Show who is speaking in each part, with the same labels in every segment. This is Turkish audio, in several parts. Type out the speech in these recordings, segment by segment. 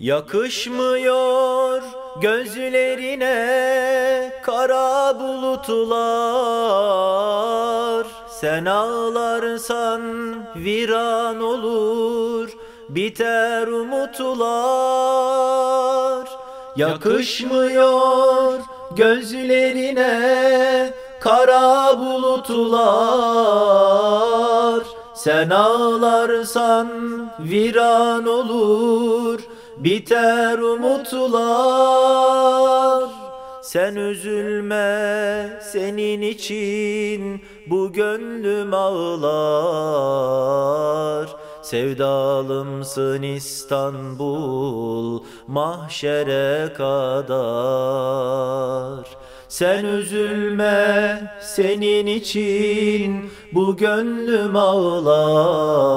Speaker 1: Yakışmıyor gözlerine kara bulutlar. Sen ağlarsan viran olur biter umutlar. Yakışmıyor gözlerine kara bulutlar. Sen ağlarsan viran olur biter umutlar. Sen üzülme senin için bu gönlüm ağlar. Sevdalımsın İstanbul mahşere kadar. Sen üzülme senin için bu gönlüm ağlar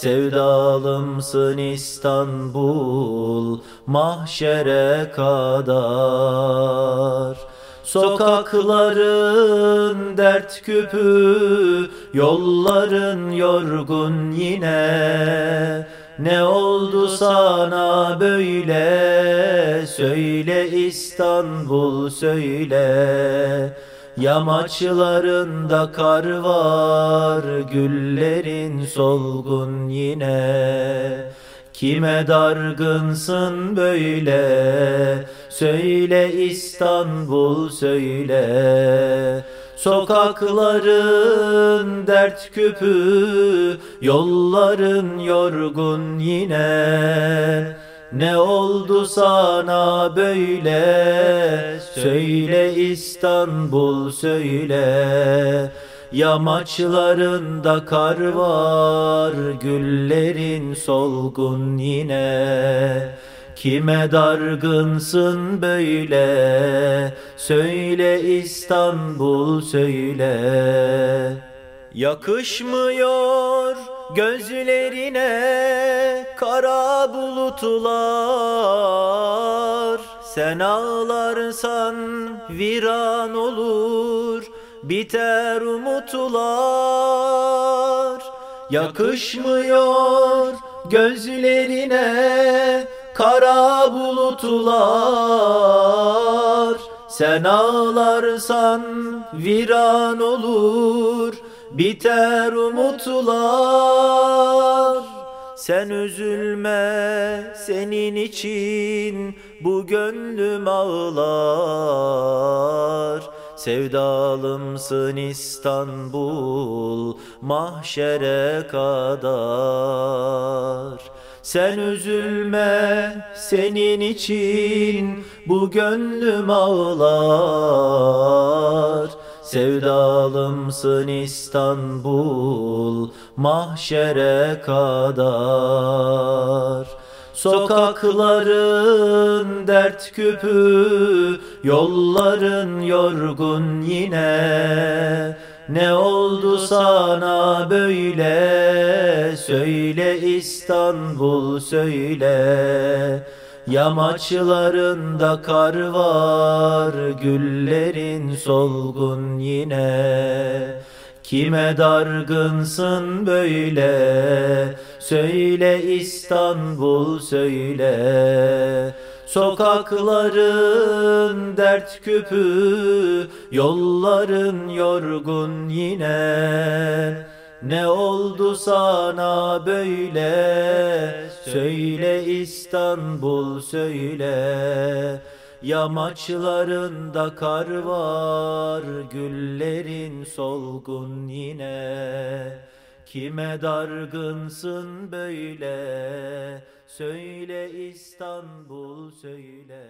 Speaker 1: Sevdalımsın İstanbul mahşere kadar. Sokakların dert küpü Yolların yorgun yine. Ne oldu sana böyle? Söyle İstanbul söyle Yamaçlarında kar var, güllerin solgun yine. Kime dargınsın böyle, söyle İstanbul söyle. Sokakların dert küpü, yolların yorgun yine. Ne oldu sana böyle? Söyle İstanbul söyle. Yamaçlarında kar var Güllerin solgun yine. Kime dargınsın böyle? Söyle İstanbul söyle. Yakışmıyor gözlerine kara bulutlar Sen ağlarsan viran olur biter umutlar. Yakışmıyor gözlerine kara bulutlar Sen ağlarsan viran olur biter umutlar. Sen üzülme senin için. Bu gönlüm ağlar. Sevdalımsın İstanbul mahşere kadar. Sen üzülme senin için. Bu gönlüm ağlar Sevdalımsın İstanbul mahşere kadar. Sokakların dert küpü Yolların yorgun yine. Ne oldu sana böyle? Söyle İstanbul söyle Yamaçlarında kar var, güllerin solgun yine. Kime dargınsın böyle, söyle İstanbul söyle. Sokakların dert küpü, yolların yorgun yine. Ne oldu sana böyle? Söyle İstanbul söyle. Yamaçlarında kar var Güllerin solgun yine. Kime dargınsın böyle? Söyle İstanbul söyle